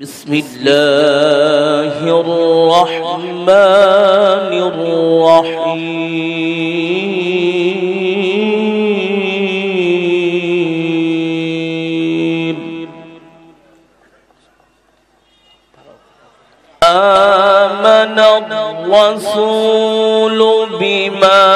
بسم الله الرحمن الرحيم. آمن الرسول بما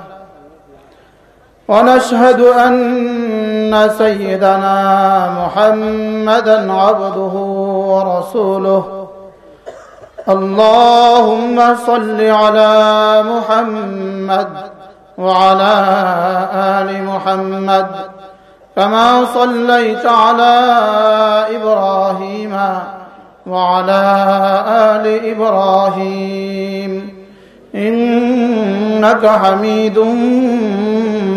ونشهد أن سيدنا محمدا عبده ورسوله. اللهم صل على محمد وعلى آل محمد كما صليت على إبراهيم وعلى آل إبراهيم. إنك حميد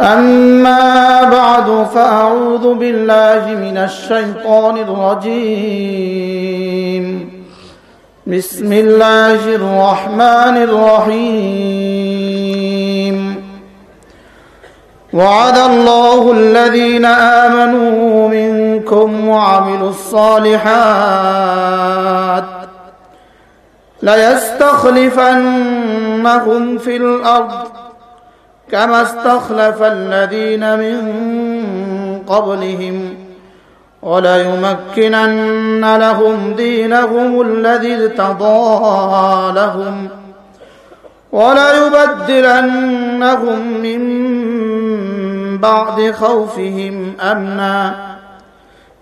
أما بعد فأعوذ بالله من الشيطان الرجيم. بسم الله الرحمن الرحيم. وعد الله الذين آمنوا منكم وعملوا الصالحات ليستخلفنهم في الأرض كما استخلف الذين من قبلهم وليمكنن لهم دينهم الذي ارتضى لهم وليبدلنهم من بعد خوفهم أمنا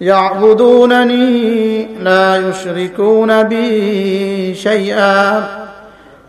يعبدونني لا يشركون بي شيئا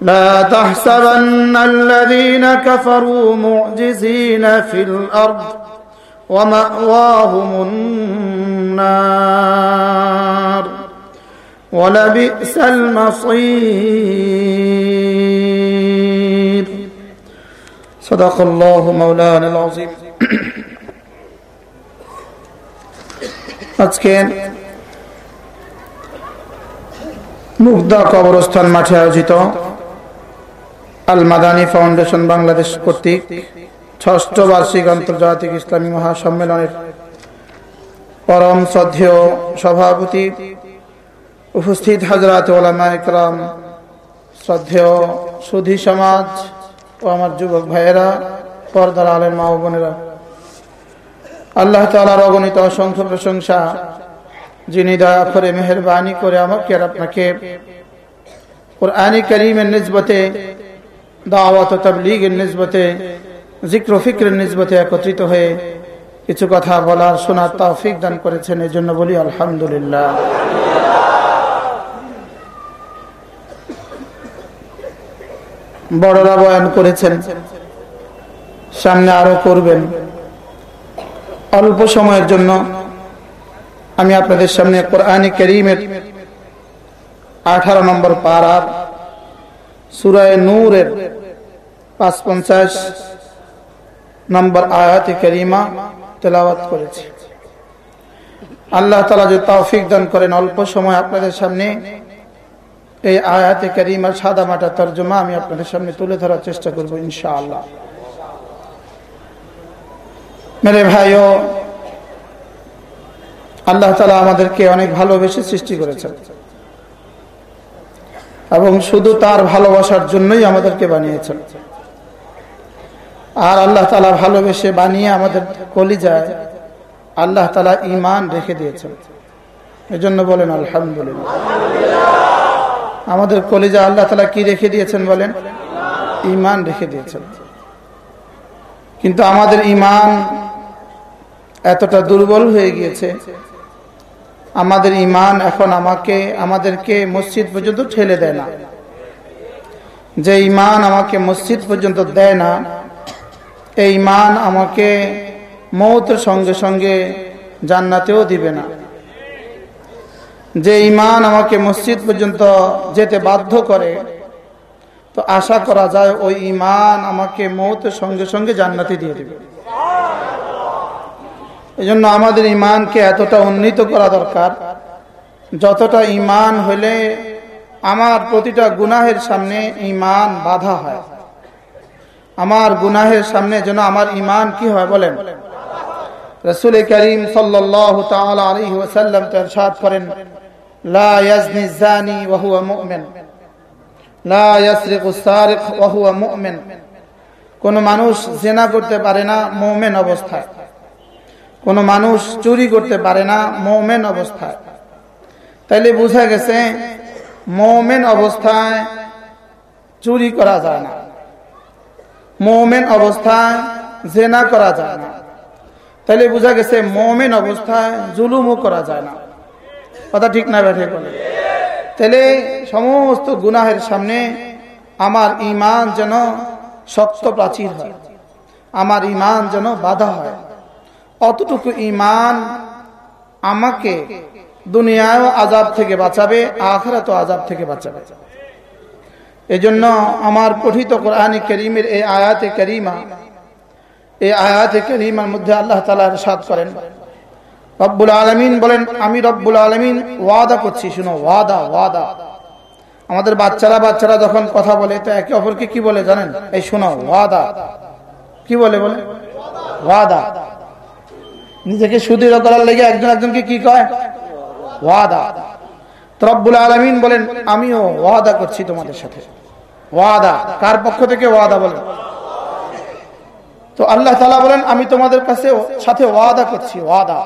لا تحسبن الذين كفروا معجزين في الارض وماواهم النار ولبئس المصير صدق الله مولانا العظيم আজকে মুগদা কবরস্থান মাঠে আয়োজিত আল মাদানী ফাউন্ডেশন বাংলাদেশ কর্তৃক ষষ্ঠ বার্ষিক আন্তর্জাতিক ইসলামী মহাসম্মেলনের পরম শ্রদ্ধেয় সভাপতি উপস্থিত হাজরাত ওলামা শ্রদ্ধেয় সুধী সমাজ ও আমার যুবক ভাইয়েরা, পর্দার আলের মা বোনেরা। আল্লাহ তালার অগণিত অসংখ্য প্রশংসা যিনি দয়া করে মেহরবানি করে আমাকে আর আপনাকে কোরআনী করিমের নিসবতে দাওয়াত তবলিগের নিসবতে, জিক্র ফিক্রের নিসবতে একত্রিত হয়ে কিছু কথা বলার শোনার তৌফিক দান করেছেন এই জন্য বলি আলহামদুলিল্লাহ। বড়রা বয়ান করেছেন, সামনে আরও করবেন। অল্প সময়ের জন্য আমি আপনাদের সামনে কোরআনী করিমের আঠারো নম্বর পাড়ার সুরায় নূরের পাঁচ পঞ্চাশ নম্বর আয়াতে করিমা তেলাওয়াত করেছি। আল্লাহ তালা যে তৌফিক দান করেন, অল্প সময় আপনাদের সামনে এই আয়াতে করিমার সাদা মাটা তর্জমা আমি আপনাদের সামনে তুলে ধরার চেষ্টা করব ইনশাআল্লাহ। মেরে ভাইও, আল্লাহ তালা আমাদেরকে অনেক ভালোবেসে সৃষ্টি করেছেন। এবং শুধু তার ভালোবাসার জন্যই আমাদেরকে বানিয়েছেন। আর আল্লাহ তালা ভালোবেসে বানিয়ে আমাদের কলিজায় আল্লাহ তালা ইমান রেখে দিয়েছেন। এজন্য বলেন, আলহামদুলিল্লাহ। আমাদের কলিজা আল্লাহ তালা কি রেখে দিয়েছেন বলেন? ইমান রেখে দিয়েছেন। কিন্তু আমাদের ইমান এতটা দুর্বল হয়ে গিয়েছে। আমাদের ইমান এখন আমাকে, আমাদেরকে মসজিদ পর্যন্ত ঠেলে দেয় না। যে ইমান আমাকে মসজিদ পর্যন্ত দেয় না এই মান আমাকে মৌতের সঙ্গে সঙ্গে জান্নাতেও দিবে না। যে ইমান আমাকে মসজিদ পর্যন্ত যেতে বাধ্য করে, তো আশা করা যায় ওই ইমান আমাকে মৌতের সঙ্গে সঙ্গে জান্নাতে দিয়ে দেবে। এই জন্য আমাদের ইমানকে এতটা উন্নীত করা দরকার, যতটা ইমান হলে আমার প্রতিটা গুনাহের সামনে ইমান বাধা হয়। আমার গুনাহের সামনে যেন আমার ইমান কি হয় বলেন। রসুল করিম তো ইরশাদ করেন কোন মানুষ জেনা করতে পারে না, মুমিন অবস্থায়। কোন মানুষ চুরি করতে পারে না, মোমেন অবস্থায়। তাইলে বোঝা গেছে, মোমেন অবস্থায় চুরি করা যায় না। মোমেন অবস্থায় জেনা করা যায় না। তাহলে বোঝা গেছে মোমেন অবস্থায় জুলুমও করা যায় না। কথা ঠিক না বেঠে বলে তাহলে সমস্ত গুনাহের সামনে আমার ইমান যেন শক্ত প্রাচীর হয়, আমার ইমান যেন বাধা হয়। অতটুকু ইমান আমাকে দুনিয়ায় আজাব থেকে বাঁচাবে আখরা তো আজাব থেকে বাঁচাবে। এই জন্য আমার পঠিত কোরআনী করিমের এই আয়াতে করিমা, এই আয়াতে করিমার মধ্যে আল্লাহ তালা সাদ করেন। রব্বুল আলমিন বলেন, আমি রব্বুল আলমিন ওয়াদা করছি, শুনো, ওয়াদা ওয়াদা। আমাদের বাচ্চারা বাচ্চারা যখন কথা বলে, তো একে অপরকে কি বলে জানেন? এই শোনো, ওয়াদা। কি বলে বলে? ওয়াদা। নিজেকে সুদৃঢ় করার লেগে একজন একজনকে কি কয়? ওয়াদা। তরব্বুল আলমিন বলেন, আমিও ওয়াদা করছি তোমাদের সাথে। ওয়াদা। কার পক্ষ থেকে ওয়াদা বলেন? তো আল্লাহ তালা বলেন, আমি তোমাদের কাছে সাথে ওয়াদা করছি, ওয়াদা।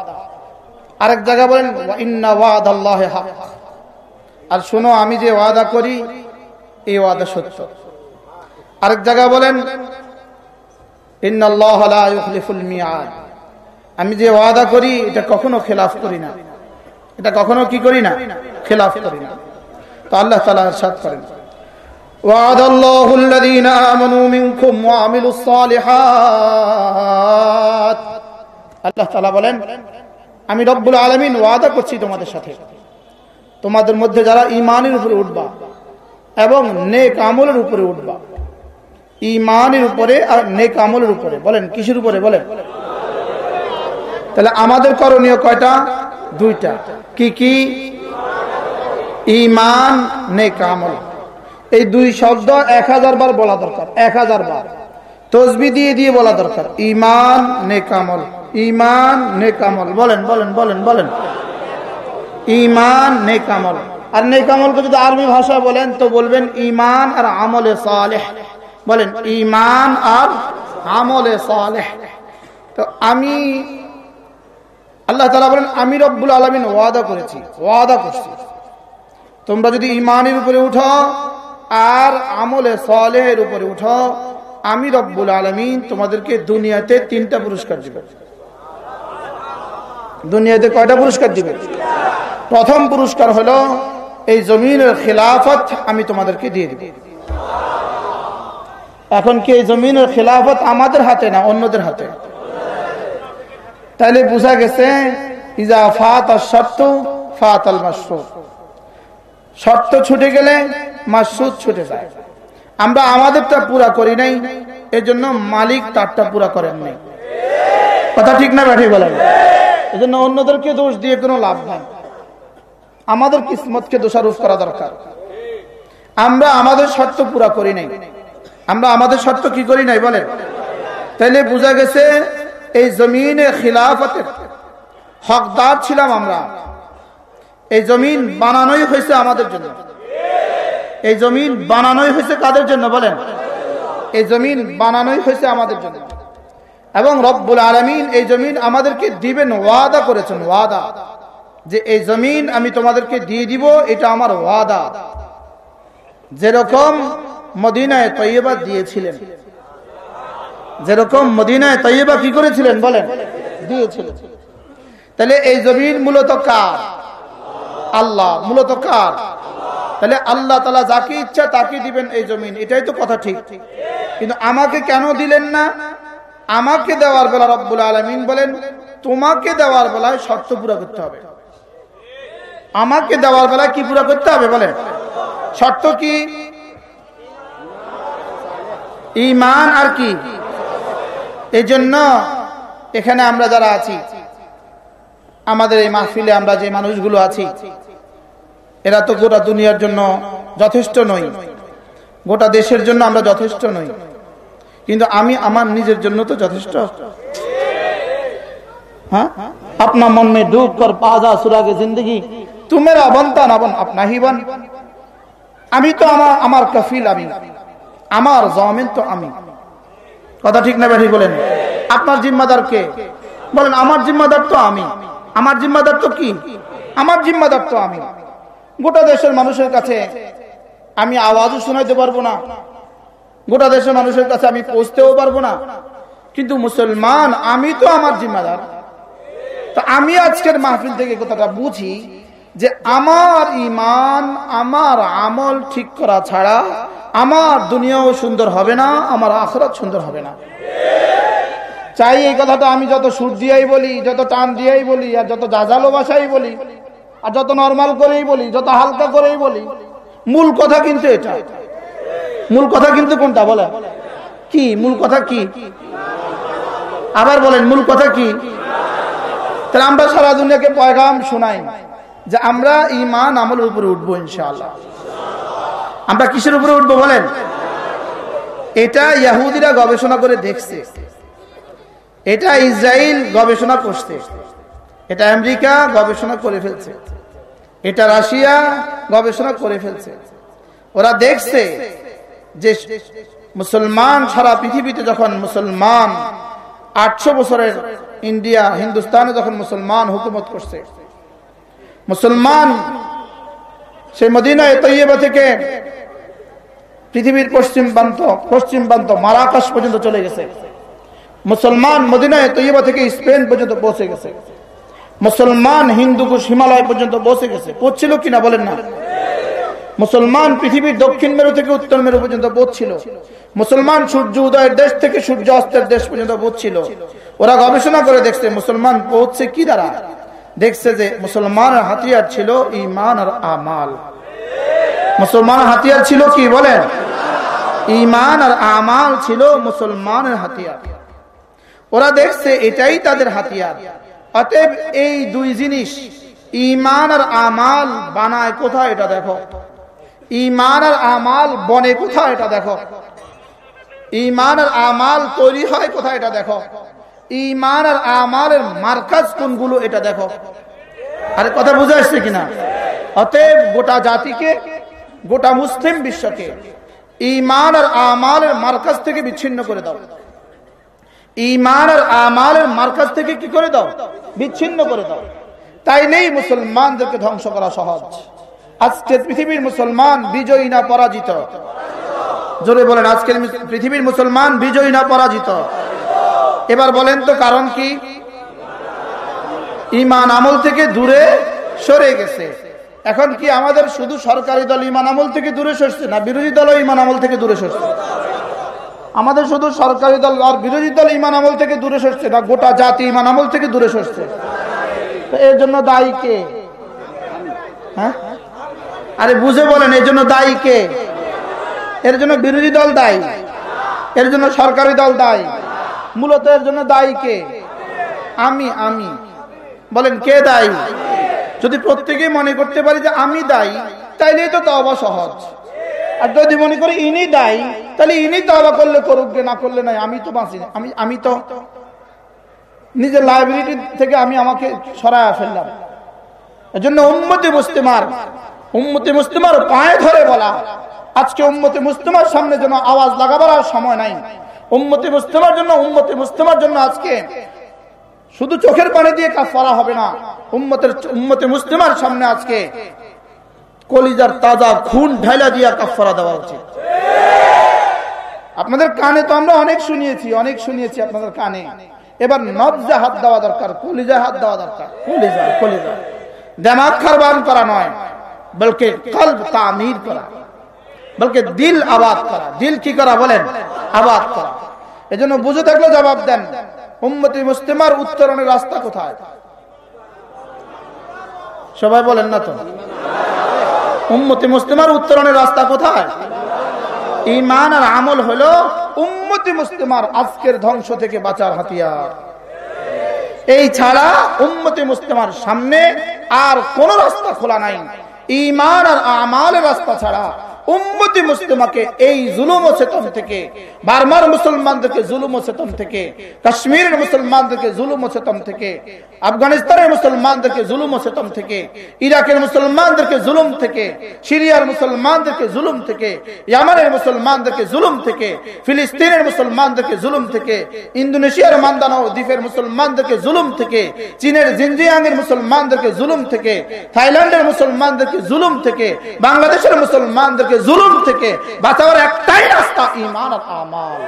আরেক জায়গা বলেন ইন্না ওয়াদ আল্লাহ আর শোনো, আমি যে ওয়াদা করি, এই ওয়াদা সত্য। আরেক জায়গা বলেন আমি যে ওয়াদা করি, এটা কখনো খেলাফ করি না। এটা কখনো কি করি না? খেলাফ করি না। তো আল্লাহ তালা সাত করেন। وعد الله الذين آمنوا منكم وعملوا الصالحات আল্লাহ তালা বলেন আমি রব্বুল আলমিন ওয়াদা করছি তোমাদের সাথে তোমাদের মধ্যে যারা ইমানের উপরে উঠবা এবং নেক আমলের উপরে উঠবা ইমানের উপরে আর নেক আমলের উপরে বলেন কিসের উপরে বলেন তাহলে আমাদের করণীয় কয়টা দুইটা কি কি ইমান নেক আমল এই দুই শব্দ এক হাজার বার বলা দরকার, এক হাজার বার। তসবি দিয়ে দিয়ে বলা দরকার। ইমান নেক আমল। ইমান নেক আমল। বলেন বলেন বলেন বলেন। ইমান নেক আমল। আর নেক আমলকে যদি আরবি ভাষা বলেন, তো বলবেন ইমান আর আমলে সালেহ। বলেন ইমান আর আমলে সালেহ। তো আমি, আল্লাহ তালা বলেন, আমি রব্বুল আলমিন ওয়াদা করেছি, ওয়াদা করছি। তোমরা যদি ইমানের উপরে উঠো আর আমলে সলেহের উপরে উঠো। আমি রব্বুল আলমিন তোমাদেরকে দুনিয়াতে তিনটা পুরস্কার দিবে। দুনিয়াতে কয়টা পুরস্কার দিবে? প্রথম পুরস্কার হলো, এই জমিনের খেলাফত আমি তোমাদেরকে দিয়ে দিব। এখন কি এই জমিনের খেলাফত আমাদের হাতে না অন্যদের হাতে? তাহলে বোঝা গেছে, ইজা ফাত আর শর্ত ফাত আল মাসুদ শর্ত ছুটে গেলে মাসুদ ছুটে যায়। আমরা আমাদেরটা পুরা করি নাই এর জন্য মালিক তারটা পুরা করেন নাই। কথা ঠিক না ব্যাঠি বলেন? এই জন্য অন্যদেরকে দোষ দিয়ে কোনো লাভ নাই। আমাদের কিসমতকে দোষারোপ করা দরকার। আমরা আমাদের শর্ত পুরা করি নাই। আমরা আমাদের শর্ত কি করি নাই বলেন? তাইলে বোঝা গেছে, এই জমিনে খিলাফতের হকদার ছিলাম আমরা। এই জমিন বানানোই হয়েছে আমাদের জন্য। এই জমিন বানানোই হয়েছে কাদের জন্য বলেন? এই জমিন বানানোই হয়েছে আমাদের জন্য। এবং রব্বুল আলমিন এই জমিন আমাদেরকে দিবেন ওয়াদা করেছেন, ওয়াদা। যে এই জমিন আমি তোমাদেরকে দিয়ে দিব, এটা আমার ওয়াদা। যেরকম মদিনায় তৈবা দিয়েছিলেন। যেরকম মদিনায় তৈবা কি করেছিলেন বলেন? দিয়েছিলেন। তাহলে এই জমিন মূলত কার? আল্লাহ মূলত কার তাহলে আল্লাহ তালা যাকে ইচ্ছা তাকে দিবেন এই জমিন। এটাই তো কথা ঠিক। কিন্তু আমাকে কেন দিলেন না? আমাকে দেওয়ার বেলা রব্বুল আলমিন বলেন, তোমাকে দেওয়ার বেলায় শর্ত পুরা করতে হবে। আমাকে দেওয়ার বেলায় কি পুরা করতে হবে বলেন? শর্ত কি? ইমান আর কি? এই জন্য এখানে আমরা যারা আছি, আমাদের এই মাহফিলে আমরা যে মানুষগুলো আছি এরা তো গোটা দুনিয়ার জন্য যথেষ্ট নই। গোটা দেশের জন্য আমরা যথেষ্ট নই। কিন্তু আমি আমার নিজের জন্য তো যথেষ্ট। হ্যাঁ? আপনার মন মে ডুব কর পাজা সুরাগে জিন্দগি। তুমের আপনা আমি তো আমার আমার কফিল আমি। আমার জমিন তো আমি। কথা ঠিক না ব্যাঠি বলেন? আপনার জিম্মাদার কে? বলেন, আমার জিম্মাদার তো আমি। আমার জিম্মাদার তো কি? আমার জিম্মাদার তো আমি। গোটা দেশের মানুষের কাছে আমি আওয়াজও শোনাইতে পারব না। গোটা দেশের মানুষের কাছে আমি পৌঁছতেও পারব না। কিন্তু মুসলমান, আমি তো আমার জিম্মাদার। তো আমি আজকের মাহফিল থেকে কথাটা বুঝি যে আমার ইমান, আমার আমল ঠিক করা ছাড়া আমার দুনিয়াও সুন্দর হবে না, আমার আখরাত সুন্দর হবে না। চাই এই কথাটা আমি যত সুর দিয়াই বলি, যত টান দিয়াই বলি, আর যত জাজালো ভাষাই বলি আর যত নর্মাল করেই বলি, যত হালকা করেই বলি, মূল কথা কিন্তু এটা। মূল কথা কিন্তু কোনটা বলেন? কি? মূল কথা কি? আবার বলেন, মূল কথা কি? তাহলে আমরা সারা দুনিয়াকে পয়গাম শোনাই যে আমরা ইমান আমলের উপরে উঠবো ইনশাআল্লাহ। আমরা কিসের উপরে উঠবো বলেন? এটা ইয়াহুদিরা গবেষণা করে দেখছে। এটা ইসরায়েল গবেষণা করছে। এটা আমেরিকা গবেষণা করে ফেলছে। এটা রাশিয়া গবেষণা করে ফেলছে। ওরা দেখছে যে মুসলমান সারা পৃথিবীতে যখন মুসলমান আটশো বছরের ইন্ডিয়া, হিন্দুস্তানে যখন মুসলমান হুকুমত করছে, মুসলমান সেই মদিনা তৈবা থেকে পৃথিবীর পশ্চিম প্রান্ত পশ্চিম প্রান্ত, মারাকাশ পর্যন্ত চলে গেছে। মুসলমান মদিনায় তৈবা থেকে স্পেন পর্যন্ত পৌঁছে গেছে। মুসলমান হিন্দুকুশ হিমালয় পর্যন্ত বসে গেছে। পৌঁছিল কিনা বলেন না? মুসলমান পৃথিবীর দক্ষিণ মেরু থেকে উত্তর মেরু পর্যন্ত পৌঁছিল মুসলমান সূর্য উদয়ের দেশ থেকে সূর্য অস্তের দেশ পর্যন্ত পৌঁছিল ওরা গবেষণা করে দেখছে মুসলমান পৌঁছছে কি দ্বারা? দেখছে যে মুসলমানের হাতিয়ার ছিল ইমান আর আমাল। মুসলমানের হাতিয়ার ছিল কি বলেন? ইমান আর আমাল ছিল মুসলমানের হাতিয়ার। ওরা দেখছে এটাই তাদের হাতিয়ার। অতএব এই দুই জিনিস ইমান আর আমাল বানায় কোথায় এটা দেখো। ইমান আর আমাল বনে কোথায় এটা দেখো। ইমান আর আমাল তৈরি হয় কোথায় এটা দেখো। ইমান আর আমালের মার্কাজ কোনগুলো এটা দেখো। আরে কথা বুঝে আসছে কিনা? অতএব গোটা জাতিকে, গোটা মুসলিম বিশ্বকে ইমান আর আমালের মার্কাজ থেকে বিচ্ছিন্ন করে দাও। ইমান আর আমালের মার্কাজ থেকে কি করে দাও? বিচ্ছিন্ন করে দাও। তাইলেই মুসলমানদেরকে ধ্বংস করা সহজ। আজকে পৃথিবীর মুসলমান বিজয়ী না পরাজিত? জোরে বলেন আজকের পৃথিবীর মুসলমান বিজয়ী না পরাজিত? এবার বলেন তো কারণ কি? ইমান আমল থেকে দূরে সরে গেছে। এখন কি আমাদের শুধু সরকারি দল ইমান আমল থেকে দূরে সরছে, না বিরোধী দল ইমান আমল থেকে দূরে সরছে? আমাদের শুধু সরকারি দল আর বিরোধী দল ইমান আমল থেকে দূরে সরছে না, গোটা জাতি ইমান আমল থেকে দূরে সরছে। তো এর জন্য দায়ী কে? হ্যাঁ? আরে বুঝে বলেন, এর জন্য দায়ী কে? এর জন্য বিরোধী দল দায়ী। এর জন্য সরকারি দল দায়ী। মূলত এর জন্য দায়ী কে? আমি আমি। বলেন, কে দায়ী? যদি প্রত্যেকেই মনে করতে পারি যে আমি দায়ী, তাইলেই তো তবা সহজ। আর যদি মনে করি ইনি দায়ী তাহলে ইনি তবা করলে করুক গে, না করলে নাই, আমি তো বাঁচি আমি আমি তো নিজের লাইব্রেরিটি থেকে আমি আমাকে সরায় ফেললাম। এজন্য উম্মতে মুস্তেমার উম্মতে মুস্তেমার পায়ে ধরে বলা, আজকে উম্মতে মুস্তেমার সামনে যেন আওয়াজ লাগাবার আর সময় নাই। উম্মতে মুস্তেমার জন্য উম্মতে মুস্তেমার জন্য আজকে শুধু চোখের পানি দিয়ে কাজ করা হবে না। উম্মতের উম্মতে মুসলিমার সামনে আজকে কলিজার তাজা খুন ঢাইলা দিয়া কাফারা দেওয়া উচিত। আপনাদের কানে তো আমরা অনেক শুনিয়েছি অনেক শুনিয়েছি আপনাদের কানে। এবার নবজা হাত দেওয়া দরকার, কলিজা হাত দেওয়া দরকার। কলিজা কলিজা। দেমাগ খারবান করা নয়, বলকে কল্ব তামির করা। বলকে দিল আবাদ করা। দিল কি করা বলেন? আবাদ করা। এজন্য বুঝে থাকলে জবাব দেন, উম্মতি মুসলিমার উত্তরণের রাস্তা কোথায়? সবাই বলেন না তো। উম্মতি মুসলিমার উত্তরণের রাস্তা কোথায়? ইমান আর আমল হল উম্মতি মুসলিমার আজকের ধ্বংস থেকে বাঁচার হাতিয়ার। এই ছাড়া উম্মতি মুসলিমার সামনে আর কোন রাস্তা খোলা নাই। ইমান আর আমালের রাস্তা ছাড়া উম্মতি মুসলিমাকে এই জুলুম ও চেতন থেকে বারবার মুসলমানদেরকে জুলুম ও চেতন থেকে কাশ্মীরের মুসলমানদেরকে জুলুম ও চেতন থেকে আফগানিস্তানের মুসলমানদেরকে জুলুম ও চেতন থেকে ইরাকের মুসলমানদেরকে জুলুম থেকে সিরিয়ার মুসলমানদেরকে জুলুম থেকে ইয়ামানের মুসলমানদেরকে জুলুম থেকে ফিলিস্তিনের মুসলমানদেরকে জুলুম থেকে ইন্দোনেশিয়ার মান্দানো দ্বীপের মুসলমানদেরকে জুলুম থেকে চীনের জিনজিয়াংয়ের মুসলমানদেরকে জুলুম থেকে থাইল্যান্ডের মুসলমানদেরকে জুলুম থেকে বাংলাদেশের মুসলমানদেরকে জুলুম থেকে বাঁচাবার একটাই রাস্তা ইমান আর আমাল।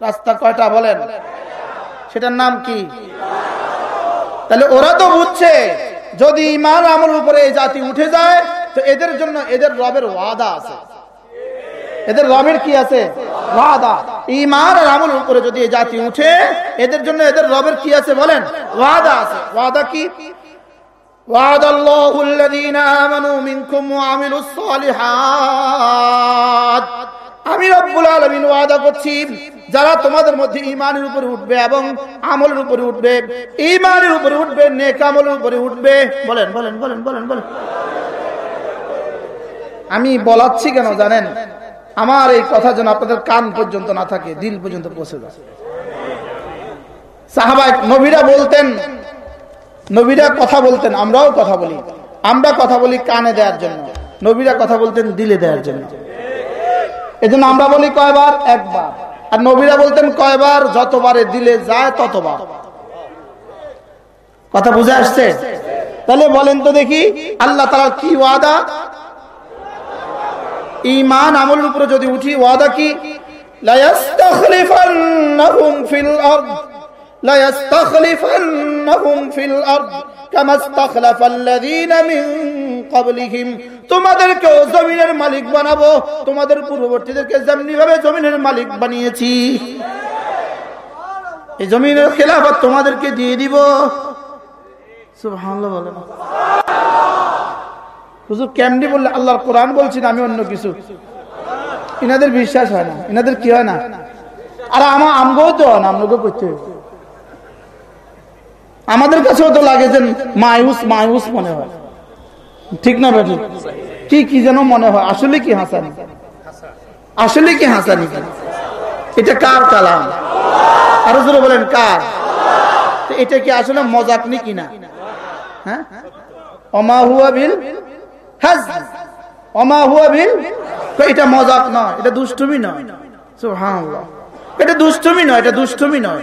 রাস্তা কয়টা বলেন? সেটার নাম কি? তাহলে ওরা তো বুঝছে, যদি ইমান আমল উপরে এই জাতি উঠে যায়, তো এদের জন্য এদের রবের ওয়াদা আছে। এদের রবের কি আছে? ওয়াদা। ইমান আর আমল উপরে যদি এই জাতি উঠে, এদের জন্য এদের রবের কি আছে বলেন? ওয়াদা আছে। ওয়াদা কি? وعد الله الذين آمنوا منكم وعملوا الصالحات আমি রব্বুল আলামিন ওয়াদা করছি যারা তোমাদের মধ্যে ইমানের উপরে উঠবে এবং আমলের উপরে উঠবে ইমানের উপরে উঠবে নেক আমলের উপরে উঠবে বলেন বলেন বলেন বলেন বলেন আমি বলাচ্ছি কেন জানেন আমার এই কথা যেন আপনাদের কান পর্যন্ত না থাকে দিল পর্যন্ত পৌঁছে যায় সাহাবাই নবীরা বলতেন নবীরা কথা বলতেন, আমরাও কথা বলি। আমরা কথা বলি কানে দেওয়ার জন্য, নবীরা কথা বলতেন দিলে দেওয়ার জন্য। এজন্য আমরা বলি কয়বার? একবার। আর নবীরা বলতেন কয়বার? যতবারে দিলে যায় ততবার। কথা বুঝে আসছে? তাহলে বলেন তো দেখি, আল্লাহ তালা কি ওয়াদা? ইমান আমলের উপরে যদি উঠি, ওয়াদা কি? লায়াস্তাখলিফান্নাহুম ফিল আরদ। লায়াস্তাখলিফান্নাহুম ফিল আরদ কামা ইস্তাখলাফাল্লাযীনা মিন ক্বাবলিহিম। তোমাদেরকেও জমিনের মালিক বানাবো। তোমাদের পূর্ববর্তীদেরকে যেমনি ভাবে জমিনের মালিক বানিয়েছি। এই জমিনের খেলাফত তোমাদেরকে দিয়ে দিব। হুজুর কেমনি বললে? আল্লাহর কোরআন বলছি না, আমি অন্য কিছু। এনাদের বিশ্বাস হয় না, ইনাদের কি হয় না? আর আমার আমগো তো না, আমগো করতে আমাদের কাছেও তো লাগে যে মায়ুস মায়ুস মনে হয়। ঠিক না বেটি? কি কি যেন মনে হয়। আসলে কি হাসানি? আসলে কি হাসানি? এটা কার কালাম? আরও জোরে বলেন, কার? এটা কি আসলে মজাক নি? কিনা হ্যাঁ? অমা হুয়া বিল হাজ। অমা হুয়া বিল এটা মজাক নয়, এটা দুষ্টুমি নয়। এটা দুষ্টুমি নয়, এটা দুষ্টুমি নয়।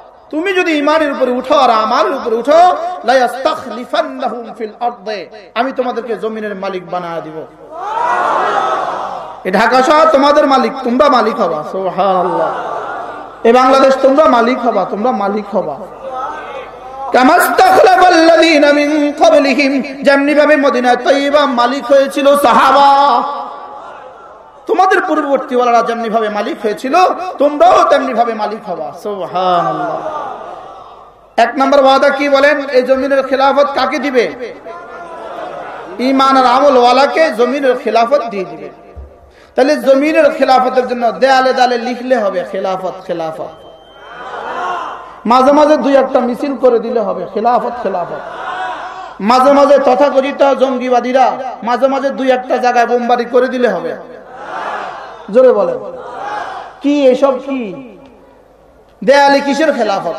তুমি যদি ইমানের উপরে উঠো আর আমারের উপরে উঠো আমি তোমাদেরকে জমিনের মালিক বানায় দিব। এই ঢাকা শহর তোমাদের মালিক, তোমরা মালিক হবা, সুবহানাল্লাহ। এই বাংলাদেশ, তোমরা মালিক হবা, তোমরা মালিক হবা। যেমনি ভাবে মদিনায় তৈবা মালিক হয়েছিল সাহাবা। তোমাদের পূর্ববর্তী ওয়ালারা যেমনি ভাবে মালিক হয়েছিল, তোমরাও তেমনি ভাবে মালিক হবা। সুবহানাল্লাহ। এক নম্বর ওয়াদা কি বলেন? এই জমিনের খেলাফত কাকে দিবে? ইমান আর আমল জমিনের খেলাফত দিয়ে দিবে। তাহলে জমিনের খেলাফতের জন্য দেয়ালে দেয়ালে লিখলে হবে খেলাফত খেলাফত। মাঝে মাঝে দুই একটা মিছিল করে দিলে হবে খেলাফত খেলাফত। মাঝে মাঝে তথাকথিত জঙ্গিবাদীরা মাঝে মাঝে দুই একটা জায়গায় বোমবারি করে দিলে হবে। জোরে বলেন। কি, এসব কি? দেয়ালে কিসের খেলাফত?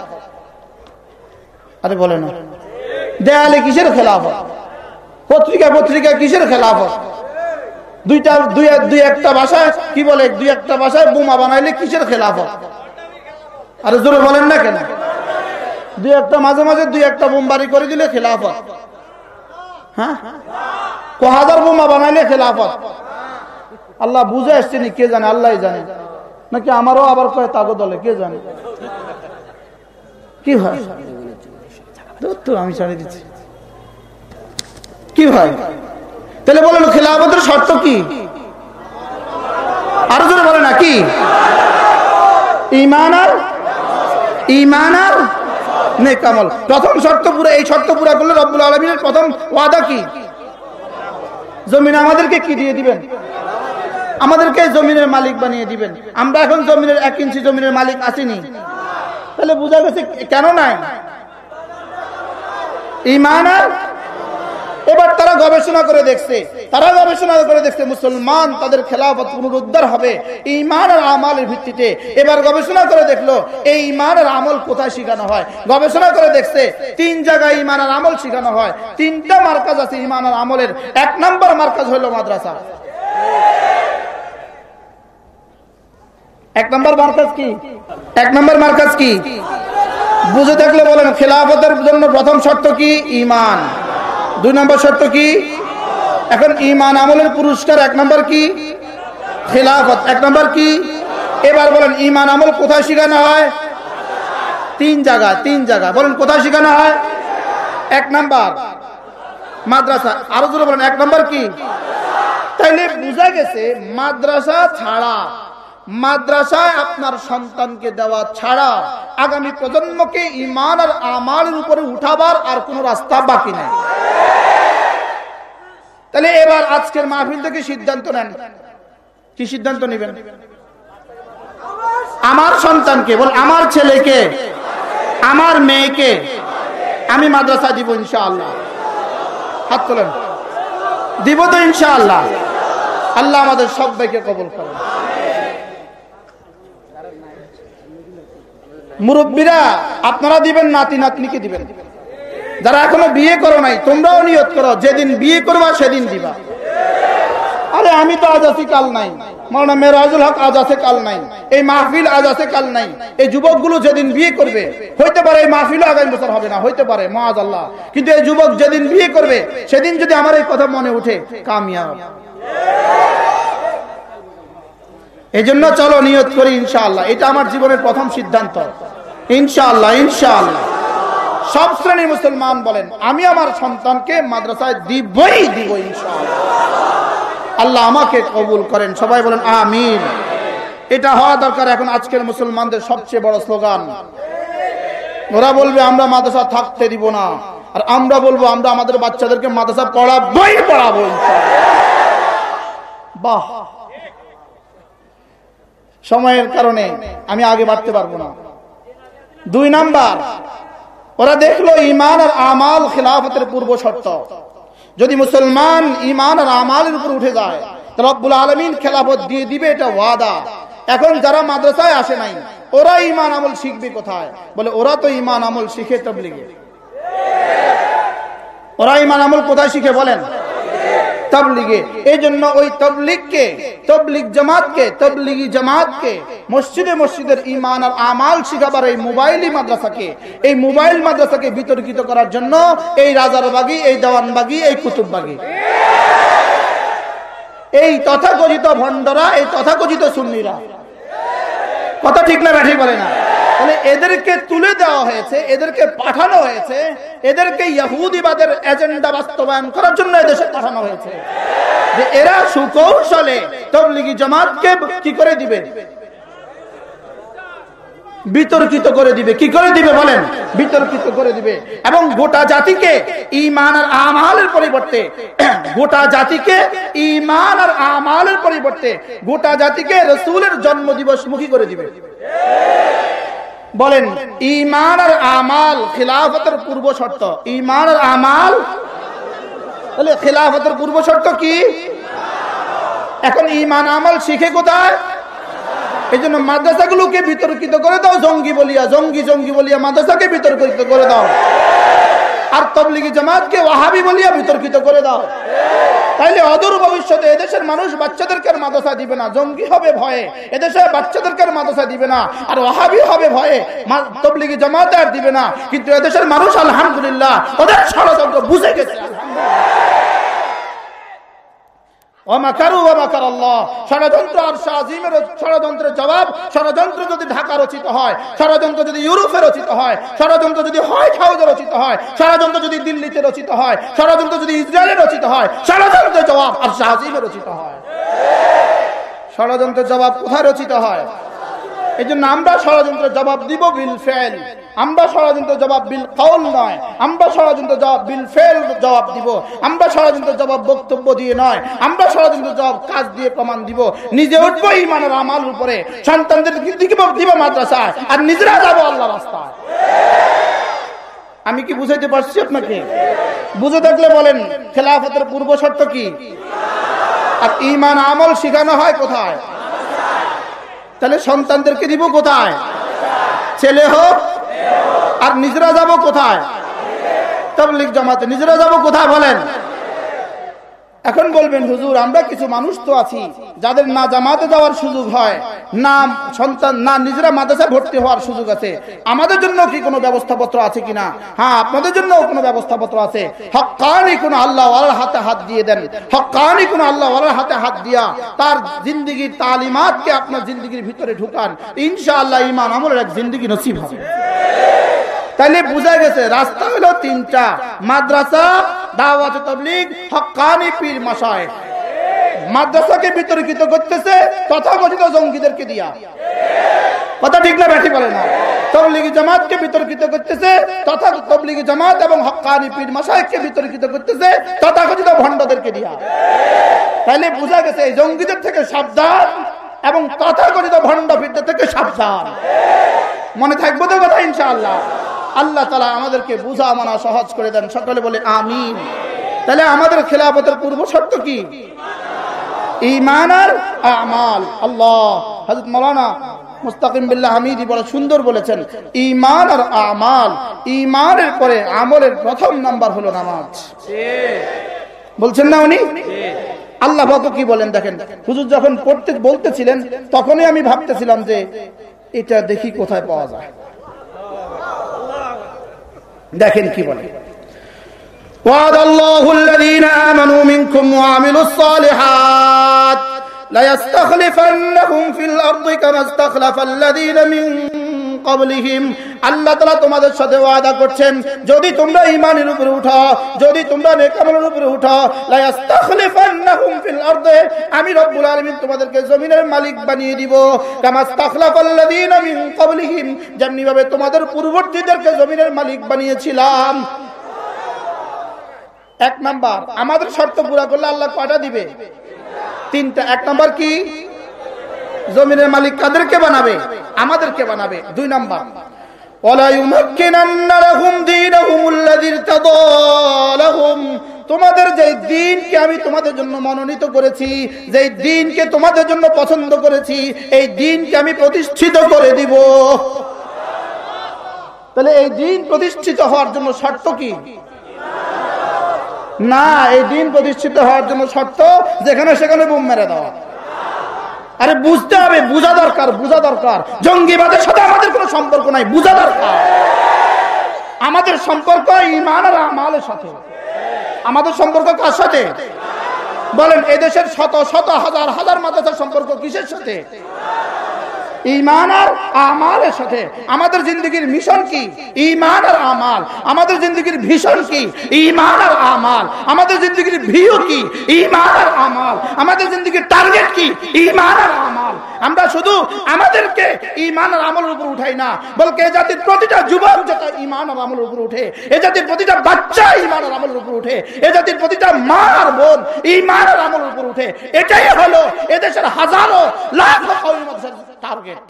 আরে বলে না। দেয়ালে কিসের খেলাফত? পত্রিকা পত্রিকা কিসের খেলাফত? দুইটা, দুই দুই একটা ভাষায় কি বলে? দুই একটা ভাষায় বোমা বানাইলে কিসের খেলাফত? আরে জোরে বলেন না কেন? দুই একটা মাঝে মাঝে দুই একটা বোমবারি করে দিলে খেলাফত। হ্যাঁ? ক হাজার বোমা বানাইলে খেলাফত। আল্লাহ বুঝে আসছেনি কে জানে? আল্লাহ জানে। নাকি আমারও আবার কয়, তাগো দলে, কে জানে? কি তো আমি ছাড়িয়ে দিচ্ছি। কি তাহলে বলেন, খেলাফতের শর্ত কি? আরও জোরে বলে না কি? ইমান আর ইমান আর প্রথম শর্ত পুরো, এই শর্ত পুরা করলে রব্বুল আলমিনের প্রথম ওয়াদা কি? জমিন আমাদেরকে কি দিয়ে দিবেন? আমাদেরকে জমিনের মালিক বানিয়ে দিবেন। আমরা এখন জমিনের এক ইঞ্চি জমিনের মালিক আসিনি। তাহলে বোঝা গেছে কেন নাই? ইমান আর? এবার তারা গবেষণা করে দেখছে। তারা গবেষণা করে দেখছে মুসলমান তাদের খেলাফত পুনরুদ্ধার হবে। ইমান আর আমলের ভিত্তিতে এবার গবেষণা করে দেখল, এই ইমান আর আমল কোথায় শিখানো হয়? গবেষণা করে দেখছে, তিন জায়গায় ইমান আর আমল শিখানো হয়। তিনটা মার্কাজ আছে ইমান আর আমলের। এক নম্বর মার্কাজ হলো মাদ্রাসা। এক নম্বর মার্কাজ কি? এক নম্বর মার্কাজ কি? বুঝে থাকলে বলেন, খেলাফতের জন্য প্রথম শর্ত কি? ইমান দুই নম্বর শর্ত কি? এখন ইমান আমলের পুরস্কার এক নম্বর কি? খেলাফত। এক নম্বর কি? এবার বলেন ইমান আমল কোথায় শেখানো হয়? তিন জায়গা তিন জায়গা বলেন, কোথায় শেখানো হয়? এক নাম্বার মাদ্রাসা। আরও জোরে বলেন, এক নম্বর কি? তাইলে বোঝা গেছে, মাদ্রাসা ছাড়া মাদ্রাসায় আপনার সন্তানকে দেওয়া ছাড়া আগামী প্রজন্মকে ইমান আর আমালের উপরে উঠাবার আর কোন রাস্তা বাকি নেই। তাহলে এবার আজকের মাহফিল থেকে সিদ্ধান্ত নেন। কি সিদ্ধান্ত নেবেন? আমার সন্তানকে বল, আমার ছেলেকে, আমার মেয়েকে আমি মাদ্রাসা দিব ইনশাআল্লাহ। হাত তোলেন। দিব তো ইনশাআল্লাহ। আল্লাহ আমাদের সবাইকে কবল করেন। মুরব্বীরা, আপনারা দিবেন, নাতি নাতনিকে দিবেন। যারা এখনও বিয়ে করো নাই, তোমরাও নিয়ত করো, যেদিন বিয়ে করবা, সেদিন দিবা। আরে আমি তো আজ আছি, কাল নাই। মৌলানা মেরাজুল হক আজ আছে, কাল নাই। এই মাহফিল আজ আছে, কাল নাই। এই যুবকগুলো যেদিন বিয়ে করবে, হইতে পারে এই মাহফিলও আগামী বছর হবে না, হইতে পারে মাজ আল্লাহ কিন্তু এই যুবক যেদিন বিয়ে করবে, সেদিন যদি আমার এই কথা মনে উঠে, কামিয়াব। এই জন্য চলো নিয়ত করি ইনশাআল্লাহ। এটা আমার জীবনের প্রথম সিদ্ধান্ত। ইনশাআল্লাহ ইনশাআল্লাহ। সব শ্রেণির মুসলমান বলেন, আমি আমার সন্তানকে মাদ্রাসায় দিবই দিব ইনশাআল্লাহ। আল্লাহ আমাকে কবুল করেন। সবাই বলেন, আমিন। এটা হওয়া দরকার এখন আজকের মুসলমানদের সবচেয়ে বড় স্লোগান। ওরা বলবে, আমরা মাদ্রাসা থাকতে দিব না। আর আমরা বলব, আমরা আমাদের বাচ্চাদেরকে মাদ্রাসা পড়াবই পড়াবো। বাহ! সময়ের কারণে আমি আগে বাড়তে পারব না। দুই নাম্বার, ওরা দেখল ইমান আর আমাল খেলাফতের পূর্ব শর্ত। যদি মুসলমান ইমান আর আমালের উপর উঠে যায়, তো রব্বুল আলমিন খেলাফত দিয়ে দিবে, এটা ওয়াদা। এখন যারা মাদ্রাসায় আসে নাই, ওরা ইমান আমল শিখবে কোথায়? বলে, ওরা তো ইমান আমল শিখে তবলিগে। ওরা ইমান আমল কোথায় শিখে বলেন? তবলিগে। এই জন্য ওই তবলিগকে, তবলিগ জামাতকে, তবলিগি জামাতকে, মসজিদে মসজিদের ইমান আর আমাল শিখাবার এই মোবাইলই মাদ্রাসাকে, এই মোবাইল মাদ্রাসাকে বিতর্কিত করার জন্য এই রাজার রাজারবাগি এই দেওয়ানবাগি এই কুতুববাগি এই তথাকথিত ভণ্ডরা, এই তথাকথিত সুন্নিরা। কথা ঠিক না ব্যাঠি বলে না। তাহলে এদেরকে তুলে দেওয়া হয়েছে, এদেরকে পাঠানো হয়েছে, এদেরকে ইয়াহুদিবাদের এজেন্ডা বাস্তবায়ন করার জন্য এদেশে পাঠানো হয়েছে। যে এরা সুকৌশলে তবলিগি জামাতকে কি করে দিবে? বিতর্কিত করে দিবে। কি করে দিবে বলেন? বিতর্কিত করে দিবে। এবং গোটা জাতিকে ইমান আর আমালের পরিবর্তে, গোটা জাতিকে ইমান আর আমালের পরিবর্তে, গোটা জাতিকে রসুলের জন্ম দিবস মুখী করে দিবে। বলেন ইমান আর আমাল খিলাফতের পূর্ব শর্ত। ইমান আর আমাল, তাহলে খিলাফতের পূর্ব শর্ত কি? এখন ইমান আমল শিখে কোথায়? এই জন্য মাদ্রাসা গুলোকে বিতর্কিত করে দাও, জঙ্গি বলিয়া, জঙ্গি জঙ্গি বলিয়া মাদ্রাসাকে বিতর্কিত করে দাও। আর তবলিগি জামাতকে ওয়াহাবি বলিয়া বিতর্কিত করে দাও। তাইলে অদূর ভবিষ্যতে এদেশের মানুষ বাচ্চাদেরকে আর মাদ্রাসা দিবে না। জঙ্গি হবে ভয়ে এদেশের বাচ্চাদেরকে আর মাদ্রাসা দিবে না। আর ওয়াহাবি হবে ভয়ে তবলিগি জামাত আর দিবে না। কিন্তু এদেশের মানুষ, আলহামদুলিল্লাহ, ওদের ষড়যন্ত্র বুঝে গেছে। আল্লাহ ষড়যন্ত্র আর ষড়যন্ত্রের জবাব, ষড়যন্ত্র যদি রচিত হয়, ষড়যন্ত্র যদি ইউরোপে রচিত হয়, ষড়যন্ত্র যদি রচিত হয়, ষড়যন্ত্র যদি দিল্লিতে রচিত হয়, ষড়যন্ত্র যদি রচিত হয়, ষড়যন্ত্রের জবাব আর রচিত হয়। ষড়যন্ত্রের জবাব কোথায় রচিত হয়? এই জন্য আমরা ষড়যন্ত্রের জবাব দিব বিল ফেল। আমরা ষড়যন্ত্র জবাব বিল কৌল নয়। আমরা ষড়যন্ত্র জবাব বিল ফেল জবাব দিব। আমরা ষড়যন্ত্র জবাব বক্তব্য দিয়ে নয়। আমরা ষড়যন্ত্র জবাব কাজ দিয়ে প্রমাণ দিব। নিজে উঠবো ইমানের আমাল উপরে। সন্তানদের দিব মাদ্রাসায়। আর নিজেরা যাব আল্লাহ রাস্তায়। আমি কি বুঝাইতে পারছি আপনাকে? বুঝে থাকলে বলেন, খেলাফতের পূর্ব শর্ত কি? আর ইমান আমল শিখানো হয় কোথায়? তাহলে সন্তানদেরকে দিব কোথায়? ছেলে হোক আর নিজেরা যাব কোথায়? তবলিক জমাতে, নিজেরা যাব কোথায় বলেন? এখন বলবেন, হুজুর, আমরা কিছু মানুষ তো আছি যাদের না জামাতে যাওয়ার সুযোগ হয়, না সন্তান, না নিজেরা মাদ্রাসা ভর্তি হওয়ার সুযোগ আছে। আমাদের জন্য কি কোনো ব্যবস্থাপত্র আছে কিনা? হ্যাঁ আপনাদের জন্য কোনো ব্যবস্থাপত্র আছে। হকানি কোনো আল্লাহ হাতে হাত দিয়ে দেন। হকানি কোনো আল্লাহ হাতে হাত দিয়া তার জিন্দিগির তালিমাতকে আপনার জিন্দিগির ভিতরে ঢুকান। ইনশাআল্লাহ ইমান আমলের এক জিন্দিগি নসিব হবে। তাহলে বোঝা গেছে, রাস্তা হলো তিনটা। মাদ্রাসা, দাওয়াত তবলিগ হক্কানি পীর মাসায়। মাদ্রাসাকে বিতর্কিত করতেছে, তথাকথিত জঙ্গিদেরকে দিয়া। কথা ঠিক না, ব্যাঠি বলে না। তবলিগি জামাতকে বিতর্কিত করতেছে, তথা তবলিগি জামাত এবং হক্কানি পীর মাসায়কে বিতর্কিত করতেছে, তথাকথিত ভণ্ডদেরকে দিয়া। তাহলে বোঝা গেছে, এই জঙ্গিদের থেকে সাবধান এবং তথাকথিত ভণ্ড পীরদের থেকে সাবধান। মনে থাকব তো কথা, ইনশাআল্লাহ। আল্লাহ তালা আমাদেরকে বুঝা, মানা, সহজ করে দেন। সকলে বলে, আমিন। তাহলে আমাদের খেলাফতের পূর্ব শর্ত কি? ইমান আমাল। আল্লাহ হজরত মৌলানা মুস্তাকিম বিল্লাহ হামিদি বড় সুন্দর বলেছেন ইমান আর আমাল ইমানের পরে আমলের প্রথম নাম্বার হলো নামাজ। বলছেন না উনি? আল্লাহ ভক্ত কি বলেন দেখেন, হুজুর যখন পড়তে বলতেছিলেন, তখনই আমি ভাবতেছিলাম যে, এটা দেখি কোথায় পাওয়া যায়। দেখেন কি বলে وعد الله الذين آمنوا منكم وعملوا الصالحات ليستخلفنهم في الأرض كما استخلف الذين من قبلهم আল্লাহ তালা তোমাদের সাথে ওয়াদা করছেন যদি তোমরা ইমানের উপরে উঠো যদি তোমরা নেকামলের উপরে উঠো লায়াস্তাখলিফান্নাহুম ফিল আরদে আমি রব্বুল আলামিন তোমাদেরকে জমিনের মালিক বানিয়ে দিব কামাস্তাখলাফাল্লাযীনা মিন ক্বাবলিহিম যেমনি ভাবে তোমাদের পূর্ববর্তীদেরকে জমিনের মালিক বানিয়েছিলাম এক নাম্বার আমাদের শর্ত পুরা করলে আল্লাহ কয়টা দিবে তিনটা, এক নম্বর কি? জমিনের মালিক কাদেরকে বানাবে? আমাদেরকে বানাবে। দুই নম্বর তোমাদের যে দিনকে আমি তোমাদের জন্য মনোনীত করেছি যে দিনকে তোমাদের জন্য পছন্দ করেছি, এই দিনকে আমি প্রতিষ্ঠিত করে দিব। তাহলে এই দিন প্রতিষ্ঠিত হওয়ার জন্য শর্ত কি? না, এই দিন প্রতিষ্ঠিত হওয়ার জন্য শর্ত, যেখানে সেখানে বুম মেরে দেওয়া। আরে বুঝতে হবে, বুঝা দরকার বুঝা দরকার। জঙ্গিবাদের সাথে আমাদের কোনো সম্পর্ক নাই, বুঝা দরকার। আমাদের সম্পর্ক ইমান আর আমালের সাথে। আমাদের সম্পর্ক কার সাথে? বলেন, এদেশের শত শত, হাজার হাজার মাদ্রাসার সম্পর্ক কিসের সাথে? ইমান আর আমালের সাথে আমাদের জিন্দগির মিশন কি? ইমান আর আমাল। আমাদের জিন্দগির ভীষণ কি? ইমান আর আমাল। আমাদের জিন্দগির ভিউ কি? ইমান আর আমাল। আমাদের জিন্দগির টার্গেট কি? ইমান আর আমাল। আমরা শুধু আমাদেরকে ইমান আর আমলের উপর উঠাই না বলকে এ জাতির প্রতিটা যুবক যেটা ইমান আর আমলের উপর উঠে, এ জাতির প্রতিটা বাচ্চা ইমান আর আমলের উপর উঠে, এ জাতির প্রতিটা মা আর বোন ইমান আর আমলের উপর উঠে। এটাই হলো এদেশের হাজারো লাখ টার্গেট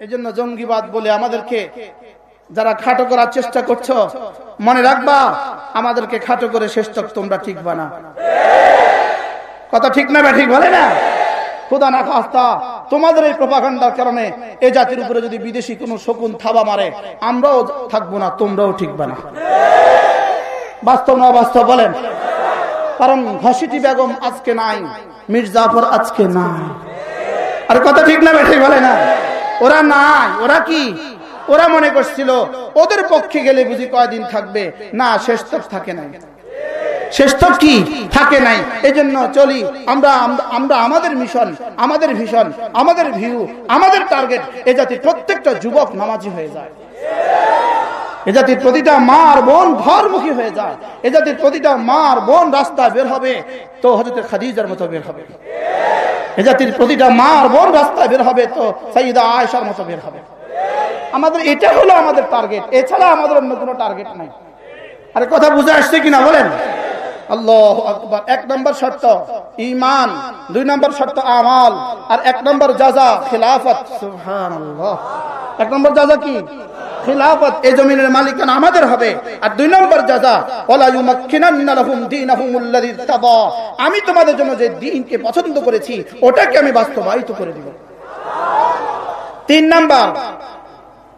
এই জন্য জঙ্গিবাদ বলে আমাদেরকে যারা খাটো করার চেষ্টা করছ, মনে রাখবা, আমাদেরকে খাটো করে শেষ তক তোমরা ঠিক বানা কথা ঠিক না ঠিক বলে না? খুদা না খাস্তা, তোমাদের এই প্রপাগান্ডার কারণে এই জাতির উপরে যদি বিদেশি কোনো শকুন থাবা মারে, আমরাও থাকব না, তোমরাও ঠিক বানা বাস্তব না বাস্তব, বলেন। কারণ ঘসিটি বেগম আজকে নাই মীর জাফর আজকে নাই। আর কথা ঠিক না বেঠিক বলে না। ওরা নাই, ওরা কি? ওরা মনে করছিল, ওদের পক্ষে গেলে বুঝি কয়দিন থাকবে। না, শেষ তক থাকে নাই। শেষ তো কি? থাকে নাই। এই জন্য চলি, আমরা আমরা আমাদের মিশন, আমাদের ভিশন, আমাদের ভিউ আমাদের টার্গেট এ জাতির প্রত্যেকটা যুবক নামাজি হয়ে যায়। এ জাতির প্রতিটা মা আর বোন ঘরমুখী হয়ে যায়। এ জাতির প্রতিটা মা আর বোন রাস্তায় বের হবে। তো হজরতের খাদিজার মতো বের হবে। এ জাতির প্রতিটা মা আর বোন রাস্তায় বের হবে। তো সাইদা আয়সার মতো বের হবে। আমাদের এটা হলো আমাদের টার্গেট এছাড়া আমাদের অন্য কোনো টার্গেট নাই। আরে কথা বুঝে আসছে কিনা বলেন? আল্লাহ এক নম্বর শর্ত ইমান দুই নম্বর শর্ত, আমাল। আর এক নম্বর জাজা খিলাফত। এক নম্বর জাজা কি? খিলাফত এই জমিনের মালিকানা আমাদের হবে। আর দুই নম্বর জাজা ওয়ালা ইউমাক্কিনান্না লাহুম দীনাহুম আল্লাযী তাবা আমি তোমাদের জন্য যে দ্বীনকে পছন্দ করেছি, ওটাকে আমি বাস্তবায়িত করে দিব। তিন নাম্বার,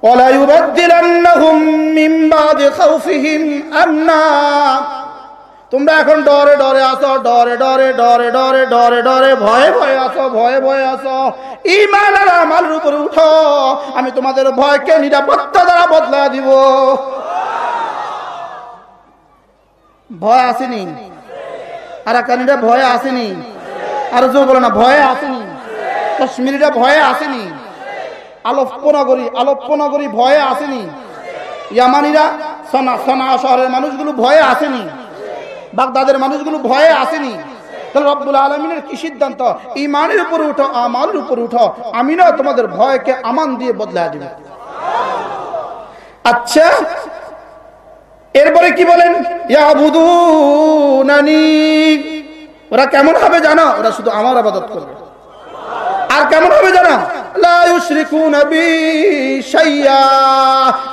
ওয়ালা ইউবাদদিলান্নাহুম মিন বাদি খাউফিহিম আমনা। তোমরা এখন ডরে ডরে আসো ডরে ডরে ডরে ডরে ডরে ডরে, ভয়ে ভয়ে আসো ভয়ে ভয়ে আসো ইমান আর আমালের উপরে উঠো। আমি তোমাদের ভয়কে নিরাপত্তা দ্বারা বদলা দিব। ভয় আসেনি? আর কানিটা ভয়ে আসেনি? আর জোর বলো না, ভয়ে আসেনি? কাশ্মীরিটা ভয়ে আসেনি? আলোপ্য নগরী আলোপ্য নগরী ভয়ে আসেনি? ইয়ামানিরা, সনা সনা শহরের মানুষগুলো ভয়ে আসেনি? বাগদাদের মানুষগুলো ভয়ে আসেনি। এরপরে কি বলেন? ওরা কেমন হবে জানো? ওরা শুধু আমার আবাদত করবে। আর কেমন হবে জানো?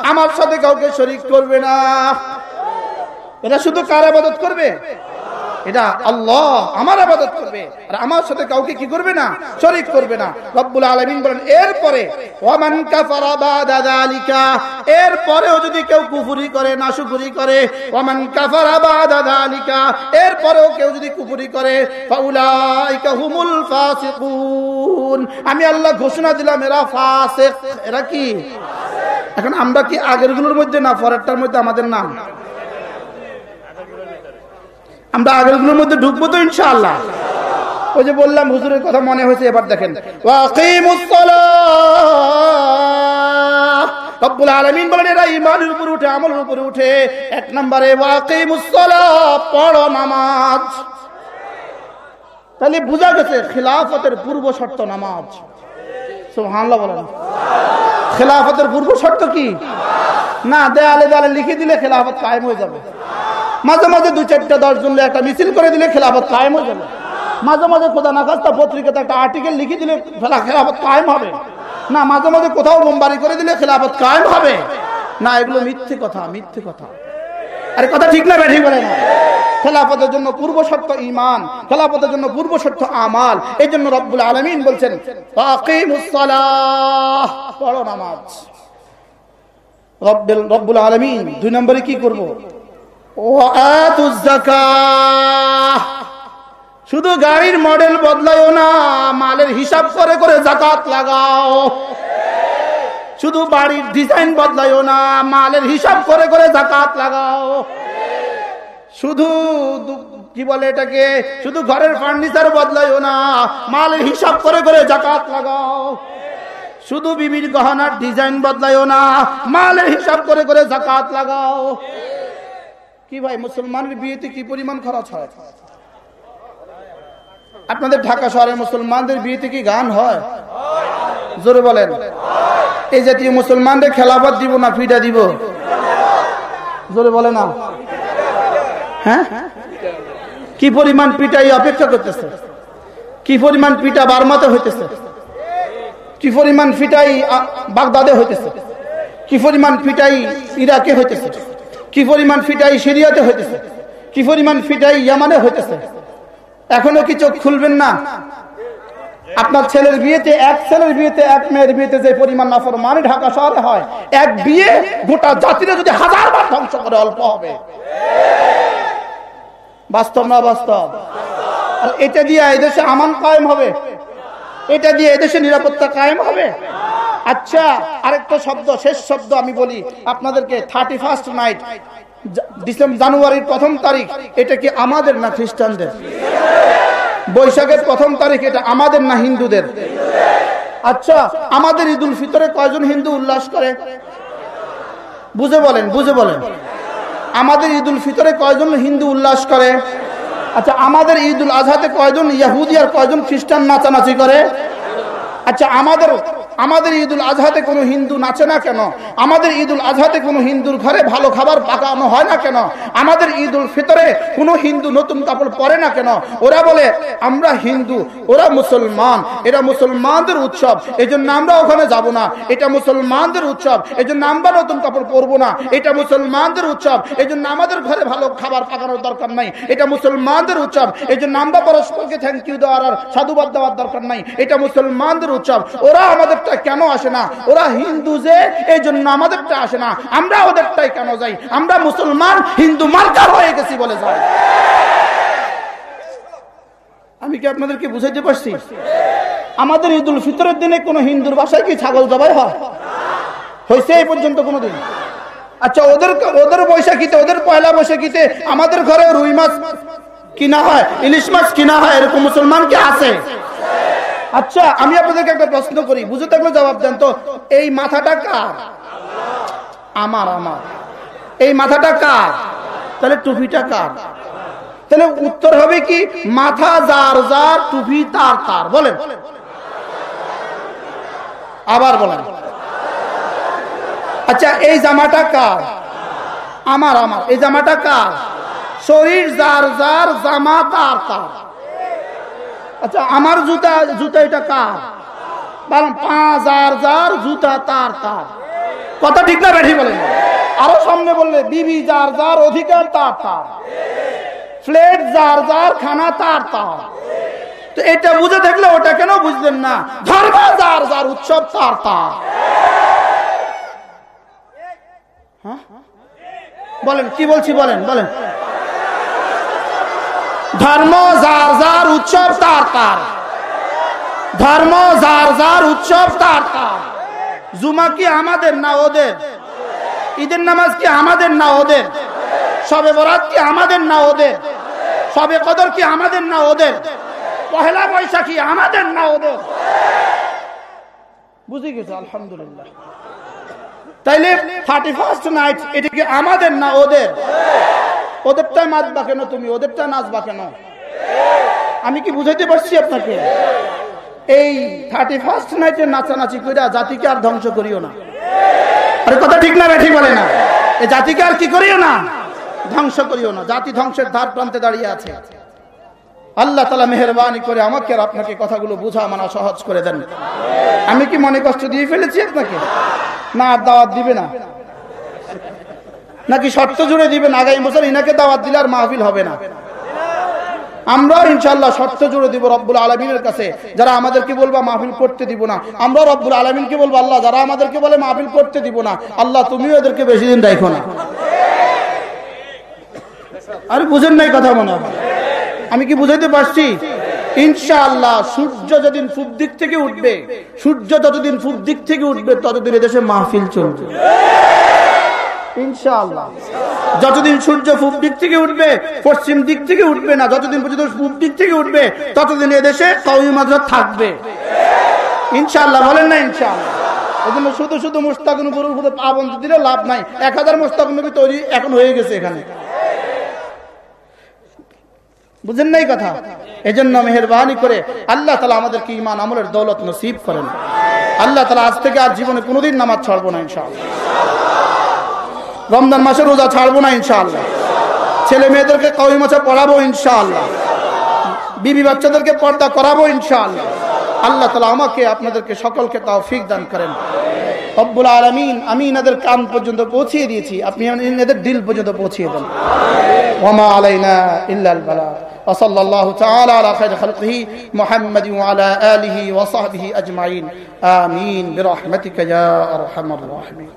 আমার সাথে কাউকে শরিক করবে না। এটা শুধু কার আবাদত করবে? এটা আল্লাহ আমার আবাদত করবে। আর আমার সাথে কাউকে কি করবে না? শরিক করবে না। রব্বুল আলামিন বলেন, এরপরে এরপরেও যদি কেউ কুফরি করে, নাশুকরি করে, ওয়ামান কাফারা বাদা যালিকা, এরপরেও কেউ যদি কুফুরি করে হুমুল আমি আল্লাহ ঘোষণা দিলাম, এরা ফাসিক। এরা কি? এখন আমরা কি আগেরগুলোর মধ্যে না, পরেরটার মধ্যে আমাদের নাম? আমরা আগেরগুলোর মধ্যে ঢুকবো তো ইনশাআল্লাহ। ওই যে বললাম, হুজুরের কথা মনে হয়েছে, এবার দেখেন। রব্বুল উঠে উঠে। এক নম্বরে নামাজ। তাহলে গেছে, খিলাফতের পূর্ব শর্ত নামাজ। বলেন। খেলাফতের পূর্ব শর্ত কি? না দেয়ালে দেয়ালে লিখে দিলে খেলাফত কায়েম হয়ে যাবে। মাঝে মাঝে দু চারটা দশ জন একটা মিছিল করে দিলে খেলাফত কায়েম হয়ে যাবে। মাঝে মাঝে কোথা না কাজটা পত্রিকাতে একটা আর্টিকেল লিখে দিলে খেলাফত কায়েম হবে। না, মাঝে মাঝে কোথাও বোমবারি করে দিলে খেলাফত কায়েম হবে। না, এগুলো মিথ্যে কথা মিথ্যে কথা। আরে কথা ঠিক না, ব্যাঠি বলে না। খেলাফতের জন্য পূর্ব শর্ত ইমান খেলাফতের জন্য পূর্ব শর্ত আমাল। এই জন্য রব্বুল আলমিন বলছেন রব্বুল আলমিন, দুই নম্বরে কি করব। শুধু গাড়ির মডেল বদলায়ও না, মালের হিসাব করে করে জাকাত লাগাও। শুধু বাড়ির ডিজাইন বদলায়ও না, মালের হিসাব করে করে জাকাত লাগাও। শুধু কি বলে এটাকে? শুধু ঘরের ফার্নিচার বদলায়ও না, মালের হিসাব করে করে জাকাত লাগাও। শুধু বিবির গহনার ডিজাইন বদলায়ও না, মালের হিসাব করে করে জাকাত লাগাও। কি ভাই, মুসলমানের বিয়েতে কি পরিমাণ খরচ হয়? আপনাদের ঢাকা শহরের মুসলমানদের বিয়েতে কি গান হয়? জোরে বলেন। এই জাতীয় মুসলমানদের খেলাফত দিব না ফিটা দিব? জোরে বলে না। হ্যাঁ? কি পরিমাণ পিটাই অপেক্ষা করতেছে? কি পরিমাণ পিটা বার্মাতে হইতেছে? কি পরিমাণ ফিটাই বাগদাদে হইতেছে? কি পরিমাণ ফিটাই ইরাকে হইতেছে? কি পরিমাণ ফিটাই সিরিয়াতে হইতেছে? কি পরিমাণ ফিটাই ইয়ামানে হইতেছে? এখনও কি চোখ খুলবেন না? আপনার ছেলের বিয়েতে, এক ছেলের বিয়েতে, এক মেয়ের বিয়েতে যে পরিমাণ নাফর মানে ঢাকা শহরে হয়, এক বিয়ে গোটা জাতিরে যদি হাজার বার ধ্বংস করে, অল্প হবে। বাস্তব না বাস্তব? আর এটা দিয়ে এদেশে আমান কায়েম হবে। এটা দিয়ে এদেশে নিরাপত্তা কায়েম হবে। আচ্ছা আরেকটা শব্দ, শেষ শব্দ আমি বলি। আপনাদেরকে থার্টি ফার্স্ট নাইট জানুয়ারির প্রথম তারিখ, এটা কি আমাদের না খ্রিস্টানদের? বৈশাখের প্রথম তারিখ, এটা আমাদের না হিন্দুদের? আচ্ছা আমাদের ঈদুল ফিতরে কয়জন হিন্দু উল্লাস করে? বুঝে বলেন বুঝে বলেন। আমাদের ঈদুল ফিতরে কয়জন হিন্দু উল্লাস করে? আচ্ছা আমাদের ঈদুল আজহাতে কয়জন ইয়াহুদি আর কয়জন খ্রিস্টান নাচানাচি করে? আচ্ছা আমাদের আমাদের ঈদুল আজহাতে কোনো হিন্দু নাচে না কেন? আমাদের ঈদুল আজহাতে কোনো হিন্দুর ঘরে ভালো খাবার পাকানো হয় না কেন? আমাদের ঈদুল ফিতরে কোনো হিন্দু নতুন কাপড় পরে না কেন? ওরা বলে, আমরা হিন্দু, ওরা মুসলমান, এরা মুসলমানদের উৎসব এই জন্য আমরা ওখানে যাব না। এটা মুসলমানদের উৎসব এই জন্য আমরা নতুন কাপড় পরবো না। এটা মুসলমানদের উৎসব এই জন্য আমাদের ঘরে ভালো খাবার পাকানোর দরকার নাই। এটা মুসলমানদের উৎসব এই জন্য আমরা পরস্পরকে থ্যাংক ইউ দেওয়ার আর সাধুবাদ দেওয়ার দরকার নাই। এটা মুসলমানদের উৎসব, ওরা আমাদেরটা কেন আসে না? ওরা হিন্দু যে এই জন্য আমাদেরটা আসে না। আমরা ওদেরটাই কেন যাই? আমরা মুসলমান, হিন্দু মার্কার হয়ে গেছি বলে যাই। আমি কি আপনাদেরকে বুঝাইতে পারছি? আমাদের ঈদুল ফিতরের দিনে কোনো হিন্দুর বাসায় কি ছাগল জবাই হয়? হয়েছে এই পর্যন্ত কোনোদিন? আচ্ছা ওদের ওদের বৈশাখীতে, ওদের পয়লা বৈশাখীতে আমাদের ঘরে রুই মাছ কিনা হয়, ইলিশ মাছ কিনা হয়, এরকম মুসলমান কি আছে? আচ্ছা আমি আপনাদেরকে একটা প্রশ্ন করি। বুঝে থাকলে জবাব দেন তো, এই মাথাটা কার? আমার আমার। এই মাথাটা কার? তাহলে টুপিটা কার? তাহলে উত্তর হবে কি, মাথা যার যার, টুপি তার তার। বলেন। আবার বলেন। আচ্ছা এই জামাটা কার? আমার আমার। এই জামাটা কার? শরীর যার যার, জামা তার তার। আচ্ছা আমার জুতা জুতা এটা কার? বলেন পাঁচ যার যার জুতা তার তার। কথা ঠিক না ব্যাঠি বলেন। আরও সামনে বললে, বিবি যার যার অধিকার তার তার। ফ্লেট যার যার, খানা তার তার। তো এটা বুঝে থাকলে ওটা কেন বুঝলেন না? ধর্ম যার যার, উৎসব তার তার। হ্যাঁ? বলেন, কি বলছি বলেন বলেন। ধর্ম যার যার উৎসব তার তার। ধর্ম যার যার উৎসব তার তার। জুমা কি আমাদের না ওদের? ঈদের নামাজ কি আমাদের না ওদের? সবে বরাত কি আমাদের না ওদের? সবে কদর কি আমাদের না ওদের? পহেলা বৈশাখী আমাদের না ওদের? বুঝে গেছে? আলহামদুলিল্লাহ। তাইলে থার্টি ফার্স্ট নাইট এটা কি আমাদের না ওদের? ওদেরটা নাচবা কেন তুমি? ওদেরটা নাচবা কেন? আমি কি বুঝাইতে পারছি আপনাকে? এই থার্টি ফার্স্ট নাইটে নাচানাচি করে জাতিকে আর ধ্বংস করিও না। আরে কথা ঠিক না ঠিক বলে না। এই জাতিকে আর কি করিও না? ধ্বংস করিও না। জাতি ধ্বংসের ধার প্রান্তে দাঁড়িয়ে আছে। আল্লাহ তালা মেহরবানি করে আমাকে আর আপনাকে কথাগুলো বুঝা, মানা, সহজ করে দেন। আমি কি মনে কষ্ট দিয়ে ফেলেছি আপনাকে? না দাওয়াত দিবে না। নাকি শর্ত জুড়ে দিবেন? আগামী বছর ইনাকে দাওয়াত দিলে আর মাহফিল হবে না। আমরাও ইনশাল্লাহ শর্ত জুড়ে দিব রব্বুল আলমিনের কাছে। যারা আমাদেরকে বলবা, মাহফিল করতে দিব না। আমরাও রব্বুল আলমিনকে বলব, আল্লাহ, যারা আমাদেরকে বলে মাহফিল করতে দিব না, আল্লাহ, তুমিও এদেরকে বেশি দিন দেখো না। আরে বুঝেন নাই কথা মনে হয়। আমি কি বুঝাইতে পারছি? ইনশাআল্লাহ সূর্য যতদিন পূব দিক থেকে উঠবে, সূর্য যতদিন পূব দিক থেকে উঠবে, ততদিন এদেশে মাহফিল চলবে। যতদিন সূর্য পূব দিক থেকে উঠবে, পশ্চিম দিক থেকে উঠবে না, যতদিন পর্যন্ত পূব দিক থেকে উঠবে, ততদিন এদেশে কওমি মাদ্রাসা থাকবে। ইনশাআল্লাহ, বলেন না ইনশাআল্লাহ। শুধু শুধু পাবন্দি দিলে লাভ নাই। এক হাজার তৈরি এখন হয়ে গেছে এখানে। বুঝেন নাই কথা? এজন্য মেহরবানি করে আল্লাহ তালা আমাদেরকে ইমান আমলের দৌলত নসিব করেন। আল্লাহ তালা আজ থেকে আর জীবনে কোনোদিন নামাজ ছাড়বো না ইনশাআল্লাহ। রমজান মাসে রোজা ছাড়বো না ইনশাআল্লাহ ছেলে মেয়েদেরকে কবি মাছে পড়াবো ইনশাআল্লাহ বিবি বাচ্চাদেরকে পর্দা করাবো ইনশাআল্লাহ আল্লাহ তালা আমাকে আপনাদেরকে সকলকে তৌফিক দান করেন রব্বুল আলমিন আমি এনাদের কান পর্যন্ত পৌঁছিয়ে দিয়েছি আপনি এনাদের দিল পর্যন্ত পৌঁছিয়ে দেন ওমা আলাইনা ইল্লাল বালা وصلى الله تعالى على خير خلقه محمد وعلى آله وصحبه أجمعين آمين برحمتك يا أرحم الراحمين